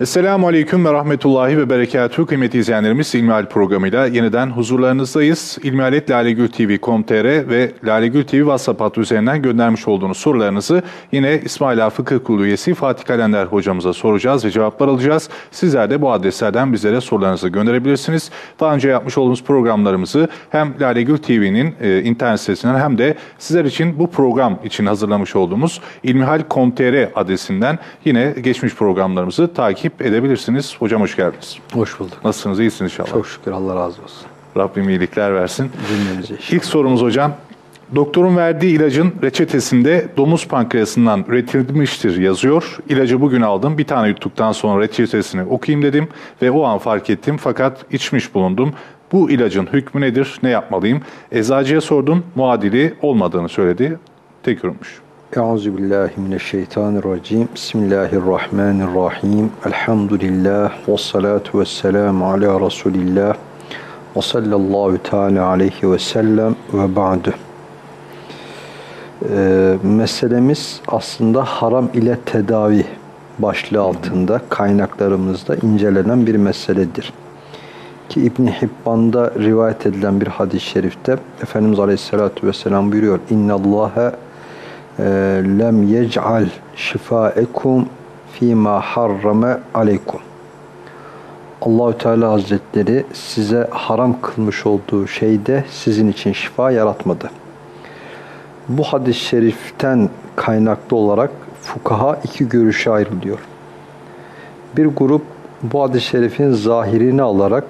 Esselamu Aleyküm ve Rahmetullahi ve Berekatuhu kıymetli izleyenlerimiz İlmihal programıyla yeniden huzurlarınızdayız. İlmihaletlalegültv.com.tr ve Lalegül TV WhatsApp hattı üzerinden göndermiş olduğunuz sorularınızı yine İsmaila Fıkıh Kurulu üyesi Fatih Kalender hocamıza soracağız ve cevaplar alacağız. Sizler de bu adreslerden bizlere sorularınızı gönderebilirsiniz. Daha önce yapmış olduğumuz programlarımızı hem Lalegül TV'nin e, internet sitesinden hem de sizler için bu program için hazırlamış olduğumuz ilmihal.com.tr adresinden yine geçmiş programlarımızı takip edebilirsiniz. Hocam hoş geldiniz. Hoş bulduk. Nasılsınız? İyisiniz inşallah. Çok şükür Allah razı olsun. Rabbim iyilikler versin. Cümlemize. İlk sorumuz hocam. Doktorun verdiği ilacın reçetesinde domuz pankreasından üretilmiştir yazıyor. İlacı bugün aldım. Bir tane yuttuktan sonra reçetesini okuyayım dedim ve o an fark ettim fakat içmiş bulundum. Bu ilacın hükmü nedir? Ne yapmalıyım? Eczacıya sordum. Muadili olmadığını söyledi. Tek yorulmuş. Euzu billahi mineşşeytanirracim. Bismillahirrahmanirrahim. Elhamdülillah ve salatu vesselamu ala Resulillah. Ve sallallahu teala aleyhi ve sellem ve ba'du. Ee, meselemiz aslında haram ile tedavi başlığı altında kaynaklarımızda incelenen bir meseledir. Ki İbn Hibban'da rivayet edilen bir hadis-i şerifte Efendimiz Aleyhisselatü Vesselam buyuruyor. İnna Allaha e, lem yec'al şifaekum fîmâ harrame aleykum. Allahü Teala Hazretleri size haram kılmış olduğu şeyde sizin için şifa yaratmadı. Bu hadis-i şeriften kaynaklı olarak fukaha iki görüşe ayrılıyor. Bir grup bu hadis-i şerifin zahirini alarak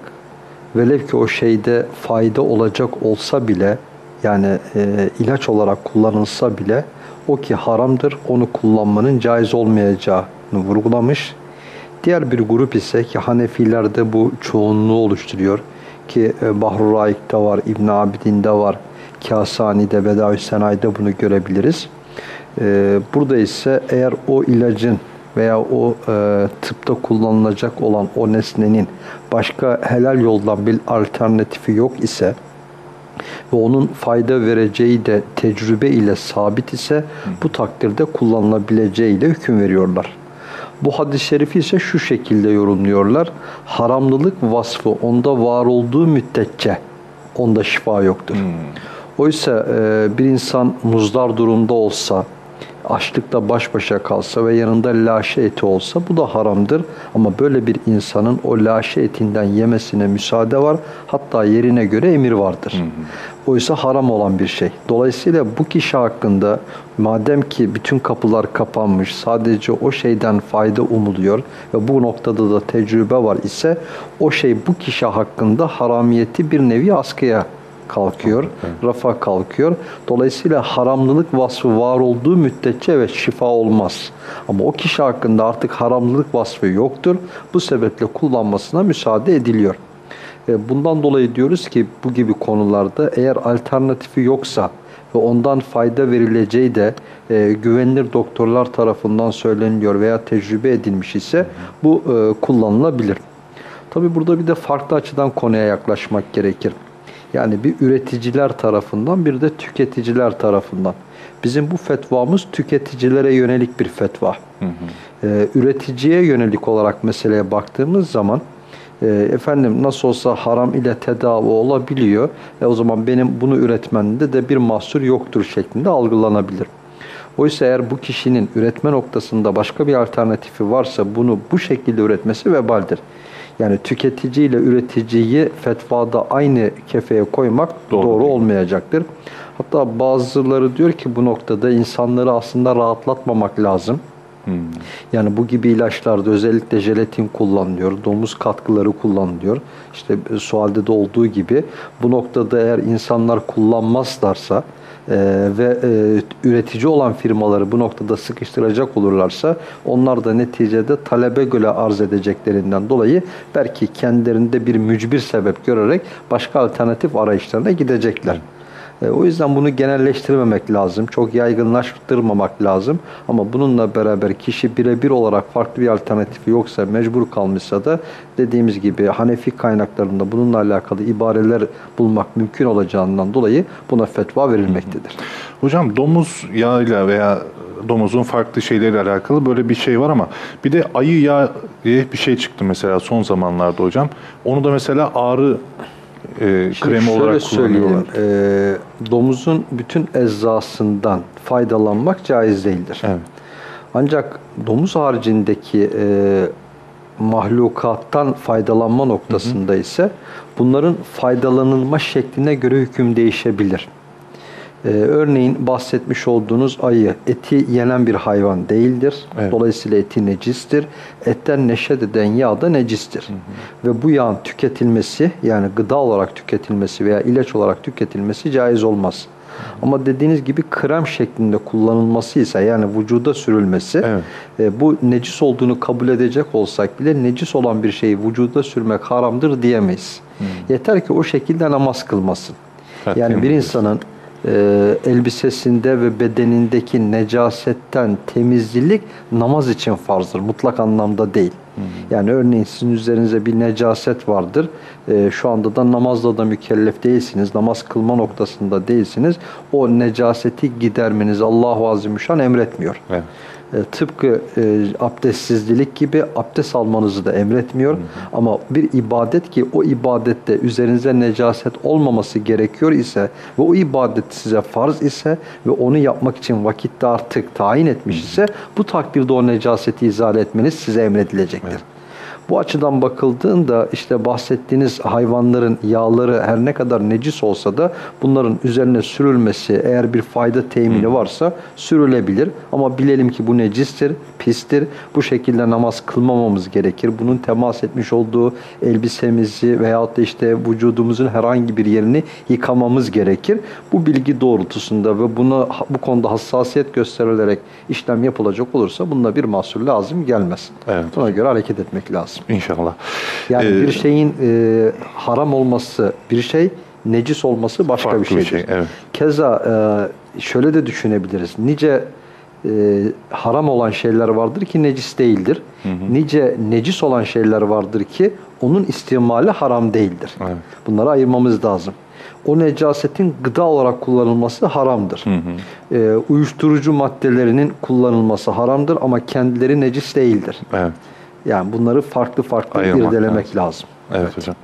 velev ki o şeyde fayda olacak olsa bile yani e, ilaç olarak kullanılsa bile o ki haramdır onu kullanmanın caiz olmayacağını vurgulamış. Diğer bir grup ise ki Hanefilerde bu çoğunluğu oluşturuyor ki e, Bahru Raik'te var, İbn Abidin'de var, Kasani'de, Bedavi Senayi'de bunu görebiliriz. E, burada ise eğer o ilacın veya o e, tıpta kullanılacak olan o nesnenin başka helal yoldan bir alternatifi yok ise ve onun fayda vereceği de tecrübe ile sabit ise bu takdirde kullanılabileceğiyle hüküm veriyorlar. Bu hadis-i şerifi ise şu şekilde yorumluyorlar. Haramlılık vasfı onda var olduğu müddetçe onda şifa yoktur. Hmm. Oysa e, bir insan muzdar durumda olsa, açlıkla baş başa kalsa ve yanında laşe eti olsa bu da haramdır. Ama böyle bir insanın o laşe etinden yemesine müsaade var. Hatta yerine göre emir vardır. Hı hı. Oysa haram olan bir şey. Dolayısıyla bu kişi hakkında madem ki bütün kapılar kapanmış, sadece o şeyden fayda umuluyor ve bu noktada da tecrübe var ise o şey bu kişi hakkında haramiyeti bir nevi askıya kalkıyor, evet. rafa kalkıyor. Dolayısıyla haramlılık vasfı var olduğu müddetçe evet şifa olmaz. Ama o kişi hakkında artık haramlılık vasfı yoktur. Bu sebeple kullanmasına müsaade ediliyor. E, bundan dolayı diyoruz ki bu gibi konularda eğer alternatifi yoksa ve ondan fayda verileceği de e, güvenilir doktorlar tarafından söyleniliyor veya tecrübe edilmiş ise bu e, kullanılabilir. Tabi burada bir de farklı açıdan konuya yaklaşmak gerekir. Yani bir üreticiler tarafından bir de tüketiciler tarafından. Bizim bu fetvamız tüketicilere yönelik bir fetva. Hı hı. Ee, üreticiye yönelik olarak meseleye baktığımız zaman e, efendim nasıl olsa haram ile tedavi olabiliyor. E, o zaman benim bunu üretmende de bir mahsur yoktur şeklinde algılanabilir. Oysa eğer bu kişinin üretme noktasında başka bir alternatifi varsa bunu bu şekilde üretmesi vebaldir. Yani tüketici ile üreticiyi fetvada aynı kefeye koymak doğru, doğru olmayacaktır. Hatta bazıları diyor ki bu noktada insanları aslında rahatlatmamak lazım. Hmm. Yani bu gibi ilaçlarda özellikle jelatin kullanılıyor, domuz katkıları kullanılıyor. İşte sualde de olduğu gibi bu noktada eğer insanlar kullanmazlarsa e, ve e, üretici olan firmaları bu noktada sıkıştıracak olurlarsa onlar da neticede talebe göre arz edeceklerinden dolayı belki kendilerinde bir mücbir sebep görerek başka alternatif arayışlarına gidecekler. E, o yüzden bunu genelleştirmemek lazım. Çok yaygınlaştırmamak lazım. Ama bununla beraber kişi birebir olarak farklı bir alternatifi yoksa, mecbur kalmışsa da dediğimiz gibi Hanefi kaynaklarında bununla alakalı ibareler bulmak mümkün olacağından dolayı buna fetva verilmektedir. Hocam domuz yağıyla veya domuzun farklı şeyleriyle alakalı böyle bir şey var ama bir de ayı yağı diye bir şey çıktı mesela son zamanlarda hocam. Onu da mesela ağrı e, Şimdi kremi olarak kullanıyorlar. e, domuzun bütün eczasından faydalanmak caiz değildir. Evet. Ancak domuz haricindeki e, mahlukattan faydalanma noktasında ise bunların faydalanılma şekline göre hüküm değişebilir. E, örneğin bahsetmiş olduğunuz ayı eti yenen bir hayvan değildir. Evet. Dolayısıyla eti necistir. Etten neşet eden yağ da necistir. Ve bu yağın tüketilmesi yani gıda olarak tüketilmesi veya ilaç olarak tüketilmesi caiz olmaz. Ama dediğiniz gibi krem şeklinde kullanılması ise yani vücuda sürülmesi Evet. e, bu necis olduğunu kabul edecek olsak bile necis olan bir şeyi vücuda sürmek haramdır diyemeyiz. Yeter ki o şekilde namaz kılmasın. Evet, yani bir insanın e, elbisesinde ve bedenindeki necasetten temizlik namaz için farzdır. Mutlak anlamda değil. Yani örneğin sizin üzerinize bir necaset vardır. E, şu anda da namazla da mükellef değilsiniz. Namaz kılma noktasında değilsiniz. O necaseti gidermenizi Allahu Azimüşşan emretmiyor. Evet. E, tıpkı e, abdestsizlik gibi abdest almanızı da emretmiyor. Ama bir ibadet ki o ibadette üzerinize necaset olmaması gerekiyor ise ve o ibadet size farz ise ve onu yapmak için vakitte artık tayin etmiş ise bu takdirde o necaseti izale etmeniz size emredilecektir. Bu açıdan bakıldığında işte bahsettiğiniz hayvanların yağları her ne kadar necis olsa da bunların üzerine sürülmesi eğer bir fayda temini varsa sürülebilir. Ama bilelim ki bu necistir, pistir. Bu şekilde namaz kılmamamız gerekir. Bunun temas etmiş olduğu elbisemizi veyahut da işte vücudumuzun herhangi bir yerini yıkamamız gerekir. Bu bilgi doğrultusunda ve buna bu konuda hassasiyet gösterilerek işlem yapılacak olursa bunda bir mahsur lazım gelmez. Evet. Buna göre hareket etmek lazım. İnşallah. Yani Ee, bir şeyin e, haram olması, bir şey necis olması başka bir bir şeydir. şey, evet. Keza e, şöyle de düşünebiliriz. Nice e, haram olan şeyler vardır ki necis değildir. Nice necis olan şeyler vardır ki onun istimali haram değildir. Evet. Bunları ayırmamız lazım. O necasetin gıda olarak kullanılması haramdır. E, uyuşturucu maddelerinin kullanılması haramdır ama kendileri necis değildir. Evet. Yani bunları farklı farklı Ayırmak irdelemek lazım. Evet, hocam.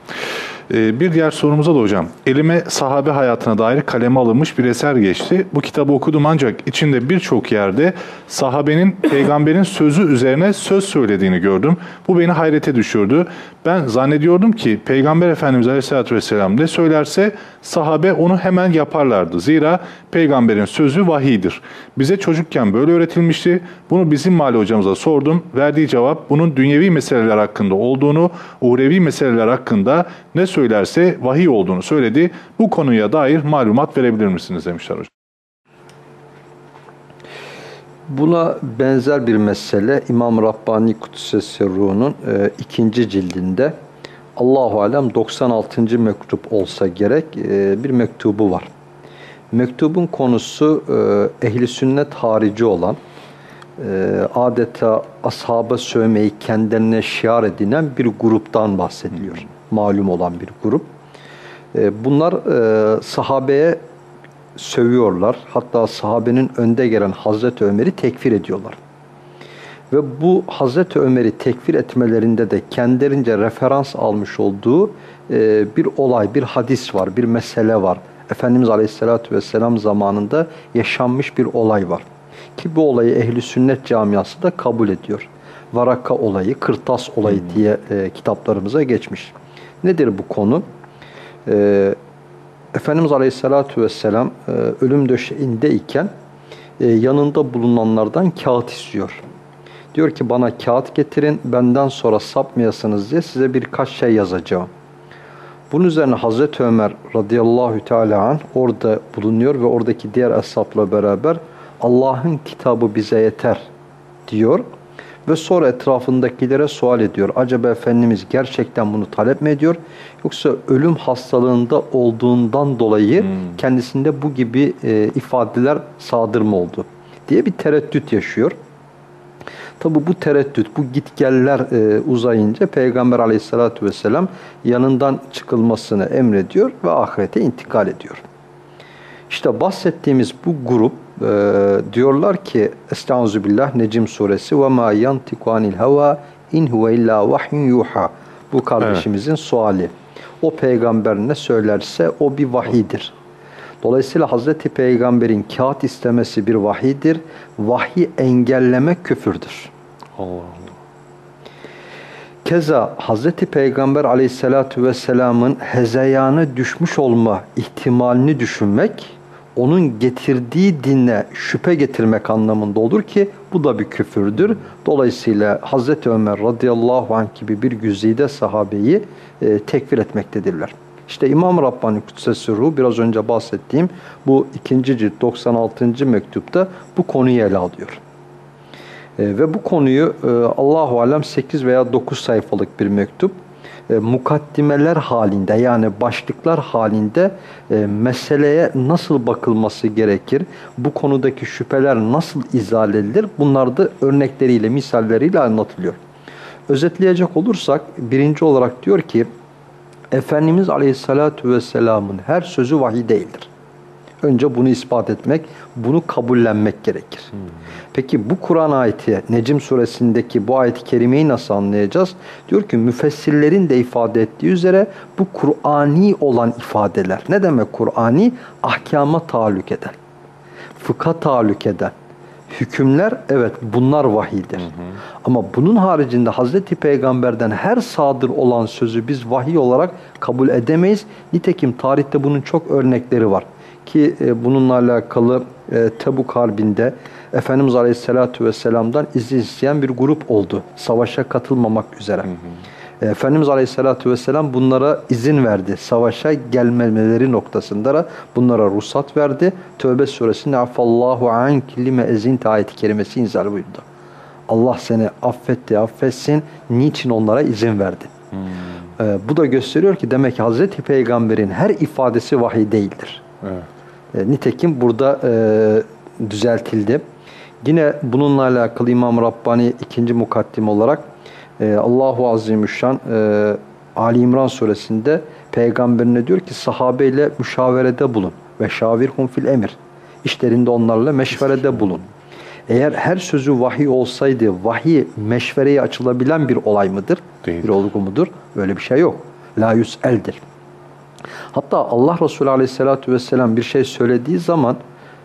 Ee, bir diğer sorumuza da hocam. Elime sahabe hayatına dair kaleme alınmış bir eser geçti. Bu kitabı okudum ancak içinde birçok yerde sahabenin peygamberin sözü üzerine söz söylediğini gördüm. Bu beni hayrete düşürdü. Ben zannediyordum ki Peygamber Efendimiz Aleyhisselatü Vesselam ne söylerse sahabe onu hemen yaparlardı. Zira peygamberin sözü vahiydir. Bize çocukken böyle öğretilmişti. Bunu bizim Mali hocamıza sordum. Verdiği cevap bunun dünyevi meseleler hakkında olduğunu, uhrevi meseleler hakkında ne söylerse vahiy olduğunu söyledi. Bu konuya dair malumat verebilir misiniz demişler hocam. Buna benzer bir mesele İmam Rabbani Kudsesi Ruh'un e, ikinci cildinde Allahu Alem 96. mektup olsa gerek e, bir mektubu var. Mektubun konusu e, ehli sünnet harici olan e, adeta ashaba sövmeyi kendilerine şiar edinen bir gruptan bahsediliyor. Malum olan bir grup. E, bunlar e, sahabeye sövüyorlar. Hatta sahabenin önde gelen Hazreti Ömer'i tekfir ediyorlar. Ve bu Hazreti Ömer'i tekfir etmelerinde de kendilerince referans almış olduğu e, bir olay, bir hadis var, bir mesele var. Efendimiz Aleyhisselatü Vesselam zamanında yaşanmış bir olay var. Ki bu olayı ehli sünnet camiası da kabul ediyor. Varaka olayı, kırtas olayı diye e, kitaplarımıza geçmiş. Nedir bu konu? E, Efendimiz Aleyhisselatü Vesselam e, ölüm döşeğindeyken e, yanında bulunanlardan kağıt istiyor. Diyor ki bana kağıt getirin benden sonra sapmayasınız diye size birkaç şey yazacağım. Bunun üzerine Hazreti Ömer radıyallahu teala anh orada bulunuyor ve oradaki diğer ashapla beraber Allah'ın kitabı bize yeter diyor Ve sonra etrafındakilere sual ediyor. Acaba Efendimiz gerçekten bunu talep mi ediyor? Yoksa ölüm hastalığında olduğundan dolayı kendisinde bu gibi e, ifadeler sadır mı oldu? Diye bir tereddüt yaşıyor. Tabi bu tereddüt, bu gitgeller e, uzayınca Peygamber aleyhissalatü vesselam yanından çıkılmasını emrediyor ve ahirete intikal ediyor. İşte bahsettiğimiz bu grup e, diyorlar ki Estağfirullah Necim suresi ve ma yantiku anil hava in huve illa vahyun yuha. Bu kardeşimizin suali. O peygamber ne söylerse o bir vahidir. Dolayısıyla Hazreti Peygamber'in kağıt istemesi bir vahidir. Vahyi engellemek küfürdür. Allah Allah. Keza Hazreti Peygamber aleyhissalatu vesselamın hezeyana düşmüş olma ihtimalini düşünmek, onun getirdiği dinle şüphe getirmek anlamında olur ki bu da bir küfürdür. Dolayısıyla Hazreti Ömer radıyallahu anh gibi bir güzide sahabeyi e, tekfir etmektedirler. İşte İmam Rabbani Kutsesi Ruhu biraz önce bahsettiğim bu ikinci cilt 96. mektupta bu konuyu ele alıyor. E, ve bu konuyu e, Allahu alem 8 veya 9 sayfalık bir mektup e, mukaddimeler halinde yani başlıklar halinde e, meseleye nasıl bakılması gerekir? Bu konudaki şüpheler nasıl izale edilir? Bunlar da örnekleriyle, misalleriyle anlatılıyor. Özetleyecek olursak birinci olarak diyor ki Efendimiz Aleyhisselatü Vesselam'ın her sözü vahiy değildir. Önce bunu ispat etmek, bunu kabullenmek gerekir. Hmm. Peki bu Kur'an ayeti, Necim suresindeki bu ayet-i kerimeyi nasıl anlayacağız? Diyor ki müfessirlerin de ifade ettiği üzere bu Kur'ani olan ifadeler. Ne demek Kur'ani? Ahkama tahallük eden, fıkha tahallük eden, hükümler evet bunlar vahiydir. Hı hı. Ama bunun haricinde Hazreti Peygamber'den her sadır olan sözü biz vahiy olarak kabul edemeyiz. Nitekim tarihte bunun çok örnekleri var ki e, bununla alakalı e, Tebuk Harbi'nde Efendimiz Aleyhisselatü Vesselam'dan izin isteyen bir grup oldu. Savaşa katılmamak üzere. Hı hı. E, Efendimiz Aleyhisselatü Vesselam bunlara izin verdi. Savaşa gelmemeleri noktasında da bunlara ruhsat verdi. Tövbe suresinde affallahu anki lime ezinte ayeti kerimesi inzal buyurdu. Allah seni affetti, affetsin. Niçin onlara izin verdi? Hmm. Ee, bu da gösteriyor ki demek ki Hazreti Peygamber'in her ifadesi vahiy değildir. Evet. E, nitekim burada e, düzeltildi. Yine bununla alakalı İmam Rabbani ikinci mukaddim olarak e, Allahu Azimüşşan e, Ali İmran suresinde peygamberine diyor ki sahabeyle müşaverede bulun ve şavirhum fil emir. İşlerinde onlarla meşverede bulun. Eğer her sözü vahiy olsaydı vahiy meşvereye açılabilen bir olay mıdır? Değil. Bir olgu mudur? Böyle bir şey yok. La eldir. Hatta Allah Resulü Aleyhisselatü Vesselam bir şey söylediği zaman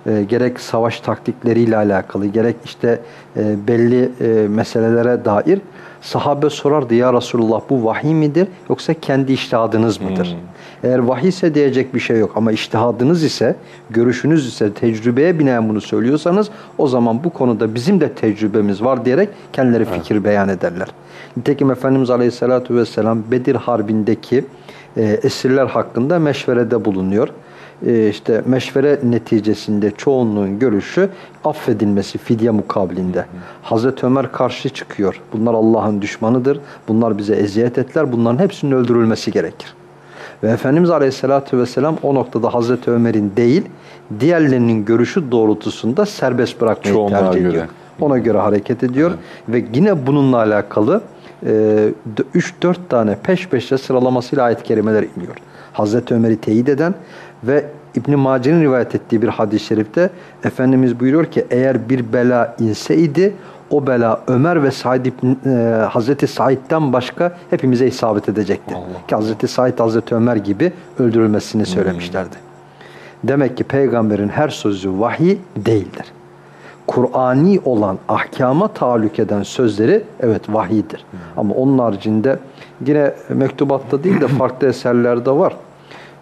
e, gerek savaş taktikleriyle alakalı gerek işte e, belli e, meselelere dair sahabe sorardı ya Resulullah bu vahiy midir yoksa kendi iştihadınız mıdır? Hmm. Eğer vahiy ise diyecek bir şey yok ama iştihadınız ise, görüşünüz ise tecrübeye binen bunu söylüyorsanız o zaman bu konuda bizim de tecrübemiz var diyerek kendileri fikir evet. beyan ederler. Nitekim Efendimiz Aleyhisselatü Vesselam Bedir Harbi'ndeki e, esirler hakkında meşverede bulunuyor. E, işte meşvere neticesinde çoğunluğun görüşü affedilmesi fidye mukabilinde. Hazreti Ömer karşı çıkıyor. Bunlar Allah'ın düşmanıdır. Bunlar bize eziyet ettiler. Bunların hepsinin öldürülmesi gerekir. Ve Efendimiz Aleyhisselatü Vesselam o noktada Hazreti Ömer'in değil, diğerlerinin görüşü doğrultusunda serbest bırakmayı Çoğunluğa tercih ediyor. Göre. Ona göre hareket ediyor. Evet. Ve yine bununla alakalı 3-4 e, tane peş peşe sıralamasıyla ayet-i kerimeler iniyor. Hazreti Ömer'i teyit eden ve İbn Mace'nin rivayet ettiği bir hadis-i şerifte Efendimiz buyuruyor ki eğer bir bela inseydi o bela Ömer ve Said İbn, e, Hazreti Said'den başka hepimize isabet edecekti. Allah. Ki Hazreti Said Hazreti Ömer gibi öldürülmesini söylemişlerdi. Hmm. Demek ki peygamberin her sözü vahiy değildir. Kur'ani olan ahkama tahallük eden sözleri evet vahiydir. Hmm. Ama onun haricinde yine mektubatta değil de farklı eserlerde var.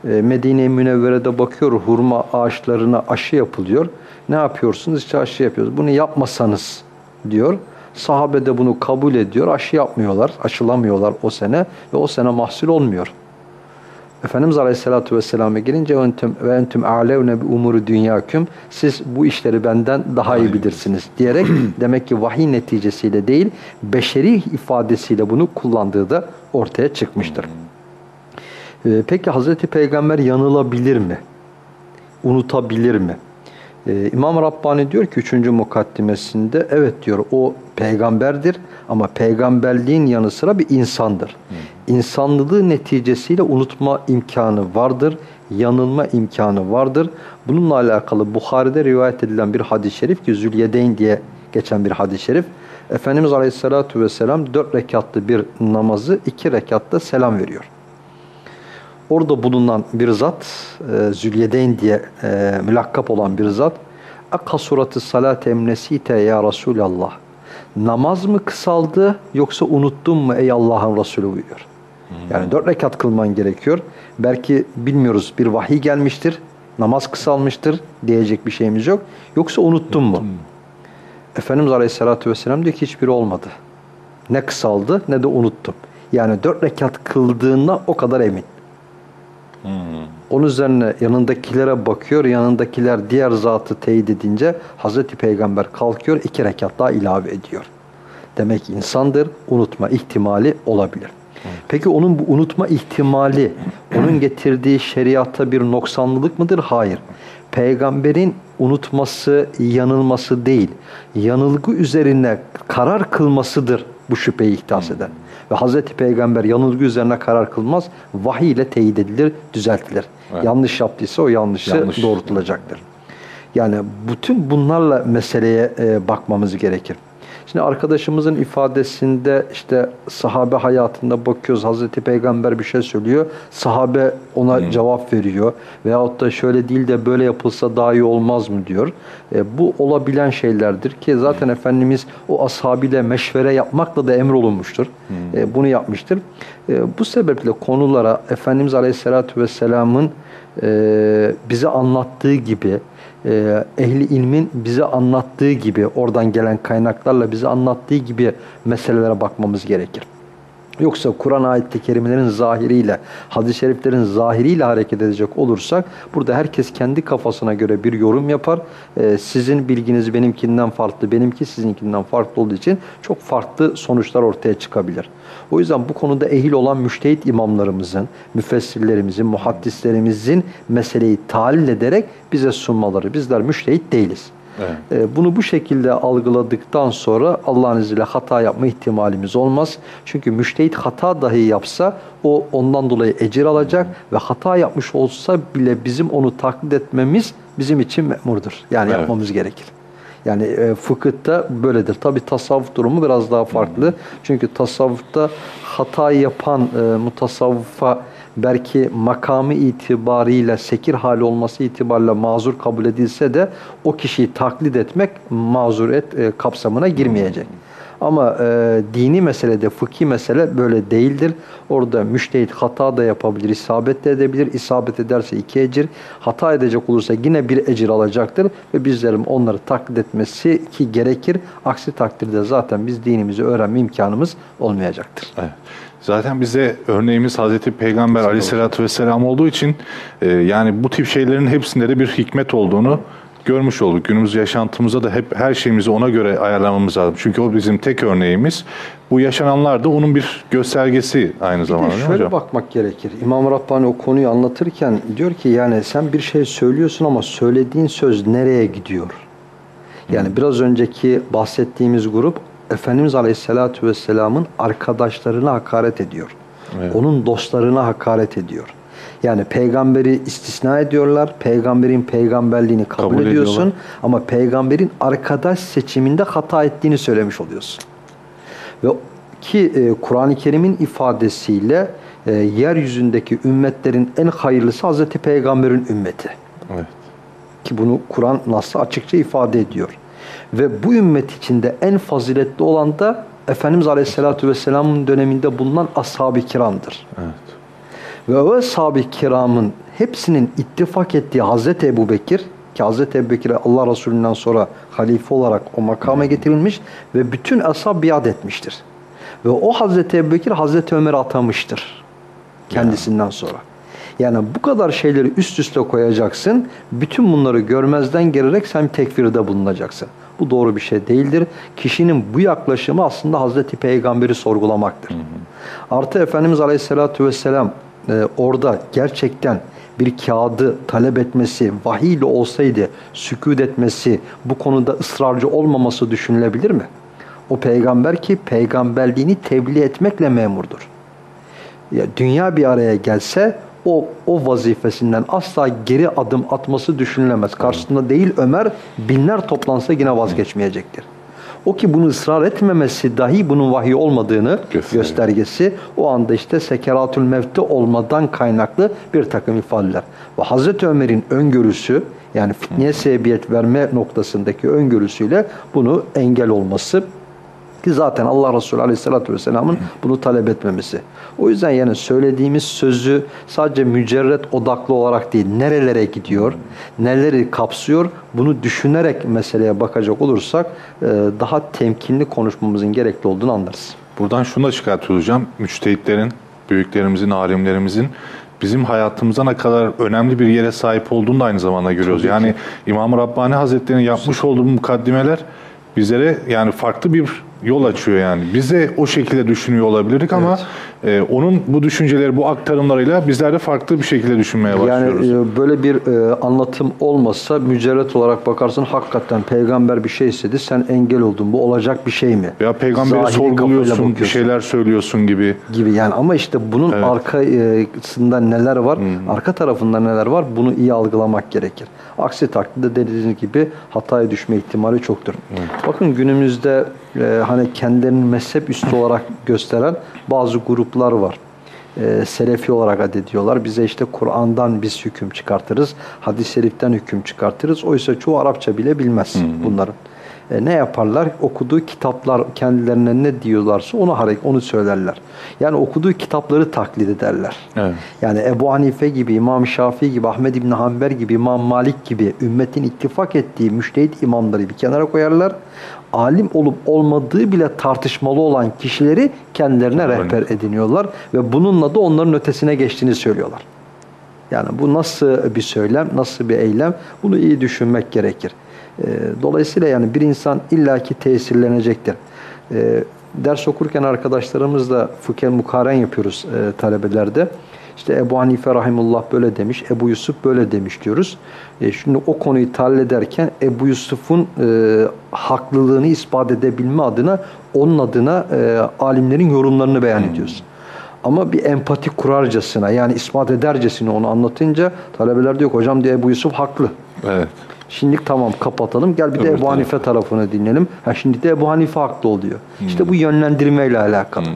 E, Medine-i Münevvere'de bakıyor hurma ağaçlarına aşı yapılıyor. Ne yapıyorsunuz? İşte aşı yapıyoruz. Bunu yapmasanız diyor. Sahabe de bunu kabul ediyor. Aşı yapmıyorlar. Aşılamıyorlar o sene ve o sene mahsul olmuyor. Efendimiz Aleyhisselatü Vesselam'a gelince ve entüm, ve entüm a'levne bi umuru dünyaküm siz bu işleri benden daha iyi bilirsiniz diyerek demek ki vahiy neticesiyle değil beşeri ifadesiyle bunu kullandığı da ortaya çıkmıştır. Ee, peki Hazreti Peygamber yanılabilir mi? Unutabilir mi? Ee, İmam Rabbani diyor ki 3. mukaddimesinde evet diyor o peygamberdir ama peygamberliğin yanı sıra bir insandır. İnsanlılığı neticesiyle unutma imkanı vardır, yanılma imkanı vardır. Bununla alakalı Bukhari'de rivayet edilen bir hadis-i şerif ki Zülyedeyn diye geçen bir hadis-i şerif. Efendimiz Aleyhisselatü Vesselam 4 rekatlı bir namazı 2 rekatta selam veriyor. Orada bulunan bir zat, e, Zülyedeyn diye e, mülakkap olan bir zat, Akkasuratı salat emnesite ya Resulallah. Namaz mı kısaldı yoksa unuttun mu ey Allah'ın Resulü buyuruyor. Yani dört rekat kılman gerekiyor. Belki bilmiyoruz bir vahiy gelmiştir, namaz kısalmıştır diyecek bir şeyimiz yok. Yoksa unuttun mu? Efendimiz Aleyhisselatü Vesselam diyor ki hiçbiri olmadı. Ne kısaldı ne de unuttum. Yani dört rekat kıldığına o kadar emin. Onun üzerine yanındakilere bakıyor. Yanındakiler diğer zatı teyit edince Hazreti Peygamber kalkıyor. iki rekat daha ilave ediyor. Demek insandır. Unutma ihtimali olabilir. Peki onun bu unutma ihtimali onun getirdiği şeriatta bir noksanlılık mıdır? Hayır. Peygamberin unutması, yanılması değil. Yanılgı üzerine karar kılmasıdır bu şüpheyi ihtas eden. Ve Hazreti Peygamber yanılgı üzerine karar kılmaz. Vahiy ile teyit edilir, düzeltilir. Evet. Yanlış yaptıysa o yanlışı Yanlış. doğrultulacaktır. Yani bütün bunlarla meseleye e, bakmamız gerekir. Şimdi arkadaşımızın ifadesinde işte sahabe hayatında bakıyoruz Hazreti Peygamber bir şey söylüyor. Sahabe ona cevap veriyor. Veyahut da şöyle değil de böyle yapılsa daha iyi olmaz mı diyor. E, bu olabilen şeylerdir ki zaten Efendimiz o ashabıyla meşvere yapmakla da emrolunmuştur. E, bunu yapmıştır. E, bu sebeple konulara Efendimiz Aleyhisselatü Vesselam'ın e, bize anlattığı gibi e, ehli ilmin bize anlattığı gibi oradan gelen kaynaklarla bize anlattığı gibi meselelere bakmamız gerekir. Yoksa Kur'an ayet-i kerimelerin zahiriyle, hadis-i şeriflerin zahiriyle hareket edecek olursak burada herkes kendi kafasına göre bir yorum yapar. Ee, sizin bilginiz benimkinden farklı, benimki sizinkinden farklı olduğu için çok farklı sonuçlar ortaya çıkabilir. O yüzden bu konuda ehil olan müştehit imamlarımızın, müfessirlerimizin, muhaddislerimizin meseleyi tahlil ederek bize sunmaları. Bizler müştehit değiliz. Evet. E, Bunu bu şekilde algıladıktan sonra Allah'ın izniyle hata yapma ihtimalimiz olmaz. Çünkü müştehit hata dahi yapsa o ondan dolayı ecir alacak ve hata yapmış olsa bile bizim onu taklit etmemiz bizim için memurdur. Yani Evet. yapmamız gerekir. Yani e, fıkıhta böyledir. Tabi tasavvuf durumu biraz daha farklı. Çünkü tasavvufta hata yapan e, mutasavvufa belki makamı itibariyle sekir hali olması itibariyle mazur kabul edilse de o kişiyi taklit etmek mazuret e, kapsamına girmeyecek. Ama e, dini meselede, fıkhi mesele böyle değildir. Orada müştehit hata da yapabilir, isabet de edebilir. İsabet ederse iki ecir, hata edecek olursa yine bir ecir alacaktır. Ve bizlerin onları taklit etmesi ki gerekir. Aksi takdirde zaten biz dinimizi öğrenme imkanımız olmayacaktır. Evet. Zaten bize örneğimiz Hazreti Peygamber Aleyhisselatü Vesselam olduğu için e, yani bu tip şeylerin hepsinde de bir hikmet olduğunu görmüş olduk. Günümüz yaşantımızda da hep her şeyimizi ona göre ayarlamamız lazım. Çünkü o bizim tek örneğimiz. Bu yaşananlar da onun bir göstergesi aynı Bir zamanda de mi şöyle hocam? bakmak gerekir. İmam Rabbani o konuyu anlatırken diyor ki yani sen bir şey söylüyorsun ama söylediğin söz nereye gidiyor? Yani biraz önceki bahsettiğimiz grup Efendimiz Aleyhisselatü Vesselam'ın arkadaşlarına hakaret ediyor. Evet. Onun dostlarına hakaret ediyor. Yani peygamberi istisna ediyorlar. Peygamberin peygamberliğini kabul, Kabul ediyorsun. ediyorlar. Ama peygamberin arkadaş seçiminde hata ettiğini söylemiş oluyorsun. Ve ki e, Kur'an-ı Kerim'in ifadesiyle e, yeryüzündeki ümmetlerin en hayırlısı Hazreti Peygamber'in ümmeti. Evet. Ki bunu Kur'an nasıl açıkça ifade ediyor. Ve bu ümmet içinde en faziletli olan da Efendimiz Aleyhisselatü Vesselam'ın döneminde bulunan ashab-ı kiramdır. Evet. Ve o ashab-ı kiramın hepsinin ittifak ettiği Hazreti Ebu Bekir ki Hazreti Ebu Bekir Allah Resulü'nden sonra halife olarak o makama getirilmiş ve bütün ashab biat etmiştir. Ve o Hazreti Ebu Bekir Hazreti Ömer'e atamıştır kendisinden sonra. Yani bu kadar şeyleri üst üste koyacaksın. Bütün bunları görmezden gelerek sen tekfirde bulunacaksın. Bu doğru bir şey değildir. Kişinin bu yaklaşımı aslında Hazreti Peygamber'i sorgulamaktır. Hı hı. Artı Efendimiz Aleyhisselatü Vesselam e, orada gerçekten bir kağıdı talep etmesi, vahiy ile olsaydı sükut etmesi, bu konuda ısrarcı olmaması düşünülebilir mi? O peygamber ki peygamberliğini tebliğ etmekle memurdur. Ya, dünya bir araya gelse o, o vazifesinden asla geri adım atması düşünülemez. Karşısında değil Ömer binler toplansa yine vazgeçmeyecektir. O ki bunu ısrar etmemesi dahi bunun vahiy olmadığını Gösteriyor. göstergesi o anda işte sekeratül mevti olmadan kaynaklı bir takım ifadeler. Ve Hazreti Ömer'in öngörüsü yani fitneye sebebiyet verme noktasındaki öngörüsüyle bunu engel olması ki zaten Allah Resulü Aleyhisselatü Vesselam'ın bunu talep etmemesi. O yüzden yani söylediğimiz sözü sadece mücerret odaklı olarak değil, nerelere gidiyor, neleri kapsıyor, bunu düşünerek meseleye bakacak olursak e, daha temkinli konuşmamızın gerekli olduğunu anlarız. Buradan şunu da çıkartıyoruz hocam. Müçtehitlerin, büyüklerimizin, alimlerimizin bizim hayatımıza ne kadar önemli bir yere sahip olduğunu da aynı zamanda görüyoruz. Tabii yani İmam-ı Rabbani Hazretleri'nin yapmış olduğu mukaddimeler bizlere yani farklı bir yol açıyor yani. Biz de o şekilde düşünüyor olabilirdik ama e, onun bu düşünceleri, bu aktarımlarıyla bizler de farklı bir şekilde düşünmeye başlıyoruz. Yani e, böyle bir e, anlatım olmasa mücerret olarak bakarsın hakikaten peygamber bir şey istedi sen engel oldun. Bu olacak bir şey mi? Ya peygamberi Zahiri sorguluyorsun, bir şeyler söylüyorsun gibi. Gibi yani ama işte bunun evet. arkasında neler var, hmm. arka tarafında neler var bunu iyi algılamak gerekir. Aksi takdirde dediğiniz gibi hataya düşme ihtimali çoktur. Bakın günümüzde e, hani kendilerini mezhep üstü olarak gösteren bazı gruplar var. E, Selefi olarak adediyorlar. Bize işte Kur'an'dan biz hüküm çıkartırız. Hadis-i şeriften hüküm çıkartırız. Oysa çoğu Arapça bile bilmez bunların. E, ne yaparlar? Okuduğu kitaplar kendilerine ne diyorlarsa onu hareket, onu söylerler. Yani okuduğu kitapları taklit ederler. Evet. Yani Ebu Hanife gibi, İmam Şafii gibi, Ahmed İbn Hanbel gibi, İmam Malik gibi ümmetin ittifak ettiği müştehit imamları bir kenara koyarlar. Alim olup olmadığı bile tartışmalı olan kişileri kendilerine evet. rehber ediniyorlar ve bununla da onların ötesine geçtiğini söylüyorlar. Yani bu nasıl bir söylem, nasıl bir eylem bunu iyi düşünmek gerekir. Ee, dolayısıyla yani bir insan illaki tesirlenecektir. Ee, ders okurken arkadaşlarımızla fıkhen mukaren yapıyoruz e, talebelerde. İşte Ebu Hanife Rahimullah böyle demiş, Ebu Yusuf böyle demiş diyoruz. E, şimdi o konuyu tahlil ederken Ebu Yusuf'un e, haklılığını ispat edebilme adına onun adına e, alimlerin yorumlarını beyan hmm. ediyoruz. Ama bir empati kurarcasına yani ispat edercesine onu anlatınca talebeler diyor hocam diye Ebu Yusuf haklı. Evet. Şimdi tamam kapatalım. Gel bir de Ebu Hanife tarafını dinleyelim. Ha şimdi de Ebu Hanife haklı oluyor. Hmm. İşte bu yönlendirmeyle alakalı. Hmm.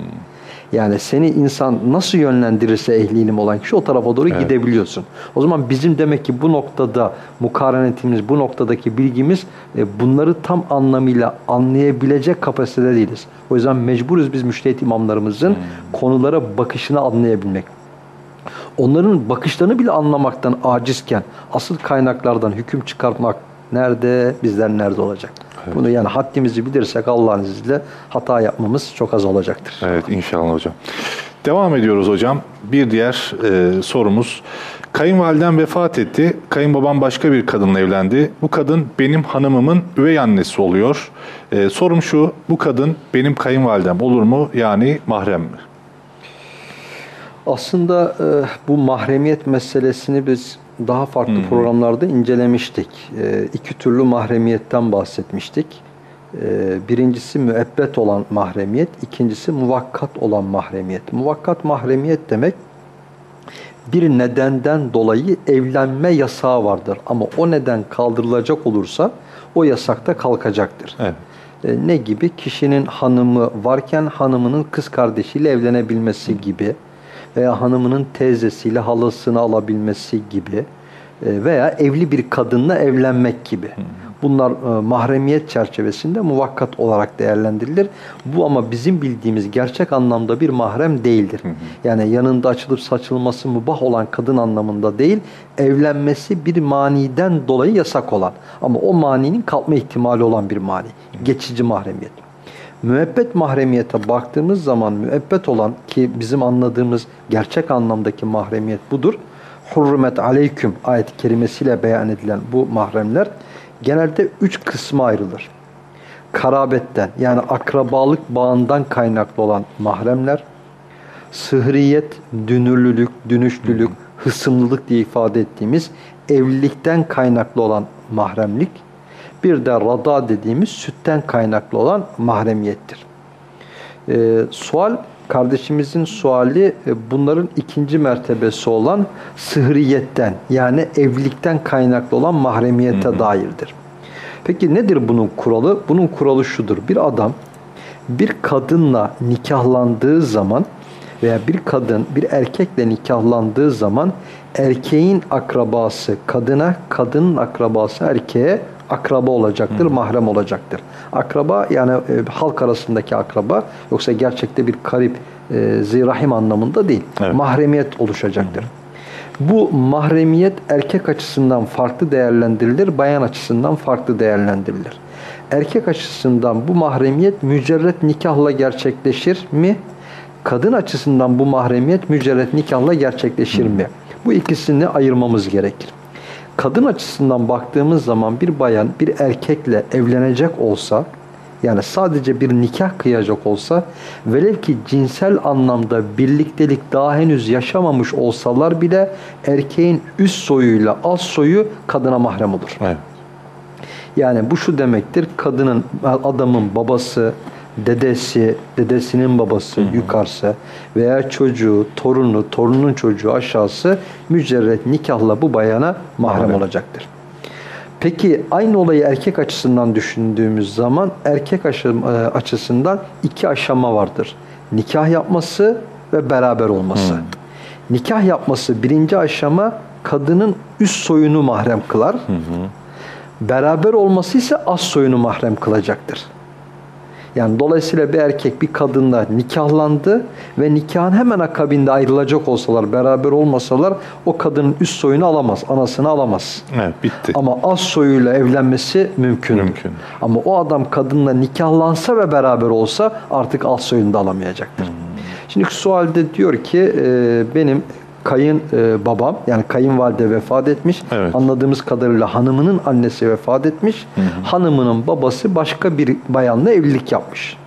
Yani seni insan nasıl yönlendirirse ehli ilim olan kişi o tarafa doğru evet. gidebiliyorsun. O zaman bizim demek ki bu noktada mukarenetimiz, bu noktadaki bilgimiz e, bunları tam anlamıyla anlayabilecek kapasitede değiliz. O yüzden mecburuz biz müştehit imamlarımızın hmm. konulara bakışını anlayabilmek onların bakışlarını bile anlamaktan acizken asıl kaynaklardan hüküm çıkartmak nerede, bizler nerede olacak? Evet. Bunu yani haddimizi bilirsek Allah'ın izniyle hata yapmamız çok az olacaktır. Evet inşallah hocam. Devam ediyoruz hocam. Bir diğer e, sorumuz. Kayınvalidem vefat etti. Kayınbabam başka bir kadınla evlendi. Bu kadın benim hanımımın üvey annesi oluyor. E, sorum şu, bu kadın benim kayınvalidem olur mu? Yani mahrem mi? Aslında e, bu mahremiyet meselesini biz daha farklı hmm. programlarda incelemiştik. E, iki türlü mahremiyetten bahsetmiştik. E, birincisi müebbet olan mahremiyet, ikincisi muvakkat olan mahremiyet. Muvakkat mahremiyet demek bir nedenden dolayı evlenme yasağı vardır. Ama o neden kaldırılacak olursa o yasakta kalkacaktır. Evet. E, ne gibi? Kişinin hanımı varken hanımının kız kardeşiyle evlenebilmesi gibi veya hanımının teyzesiyle halasını alabilmesi gibi e, veya evli bir kadınla evlenmek gibi. Bunlar e, mahremiyet çerçevesinde muvakkat olarak değerlendirilir. Bu ama bizim bildiğimiz gerçek anlamda bir mahrem değildir. Yani yanında açılıp saçılması mübah olan kadın anlamında değil, evlenmesi bir maniden dolayı yasak olan ama o maninin kalkma ihtimali olan bir mani. Geçici mahremiyet. Müebbet mahremiyete baktığımız zaman müebbet olan ki bizim anladığımız gerçek anlamdaki mahremiyet budur. hurrimet aleyküm ayet-i kerimesiyle beyan edilen bu mahremler genelde üç kısma ayrılır. Karabetten yani akrabalık bağından kaynaklı olan mahremler, sıhriyet, dünürlülük, dünüşlülük, hısımlılık diye ifade ettiğimiz evlilikten kaynaklı olan mahremlik, bir de rada dediğimiz sütten kaynaklı olan mahremiyettir. Ee, sual, kardeşimizin suali e, bunların ikinci mertebesi olan sıhriyetten yani evlilikten kaynaklı olan mahremiyete dairdir. Peki nedir bunun kuralı? Bunun kuralı şudur. Bir adam bir kadınla nikahlandığı zaman veya bir kadın bir erkekle nikahlandığı zaman erkeğin akrabası kadına, kadının akrabası erkeğe akraba olacaktır, mahrem olacaktır. Akraba yani e, halk arasındaki akraba yoksa gerçekte bir karip, e, zirahim anlamında değil. Evet. Mahremiyet oluşacaktır. Bu mahremiyet erkek açısından farklı değerlendirilir, bayan açısından farklı değerlendirilir. Erkek açısından bu mahremiyet mücerret nikahla gerçekleşir mi? Kadın açısından bu mahremiyet mücerret nikahla gerçekleşir mi? Bu ikisini ayırmamız gerekir. Kadın açısından baktığımız zaman bir bayan bir erkekle evlenecek olsa yani sadece bir nikah kıyacak olsa velev ki cinsel anlamda birliktelik daha henüz yaşamamış olsalar bile erkeğin üst soyuyla alt soyu kadına mahrem olur. Evet. Yani bu şu demektir. Kadının, adamın babası, dedesi, dedesinin babası yukarısı veya çocuğu, torunu, torunun çocuğu aşağısı mücerret nikahla bu bayana mahrem Mahrem. olacaktır. Peki aynı olayı erkek açısından düşündüğümüz zaman erkek e, açısından iki aşama vardır. Nikah yapması ve beraber olması. Nikah yapması birinci aşama kadının üst soyunu mahrem kılar. Beraber olması ise az soyunu mahrem kılacaktır. Yani dolayısıyla bir erkek bir kadınla nikahlandı ve nikahın hemen akabinde ayrılacak olsalar, beraber olmasalar o kadının üst soyunu alamaz, anasını alamaz. Evet, bitti. Ama az soyuyla evlenmesi mümkün. Mümkün. Ama o adam kadınla nikahlansa ve beraber olsa artık alt soyunu da alamayacaktır. Hmm. Şimdi sualde diyor ki e, benim kayın e, babam yani kayınvalide vefat etmiş. Evet. Anladığımız kadarıyla hanımının annesi vefat etmiş. Hanımının babası başka bir bayanla evlilik yapmış.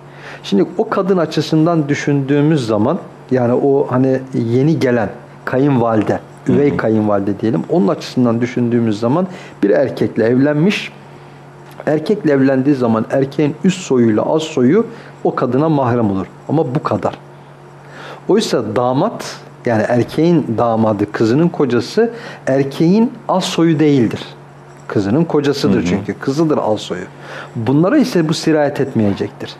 Şimdi o kadın açısından düşündüğümüz zaman yani o hani yeni gelen kayınvalide, üvey kayınvalide diyelim. Onun açısından düşündüğümüz zaman bir erkekle evlenmiş. Erkekle evlendiği zaman erkeğin üst soyuyla az soyu o kadına mahrem olur. Ama bu kadar. Oysa damat yani erkeğin damadı, kızının kocası erkeğin az soyu değildir. Kızının kocasıdır çünkü. Kızıdır az soyu. Bunlara ise bu sirayet etmeyecektir.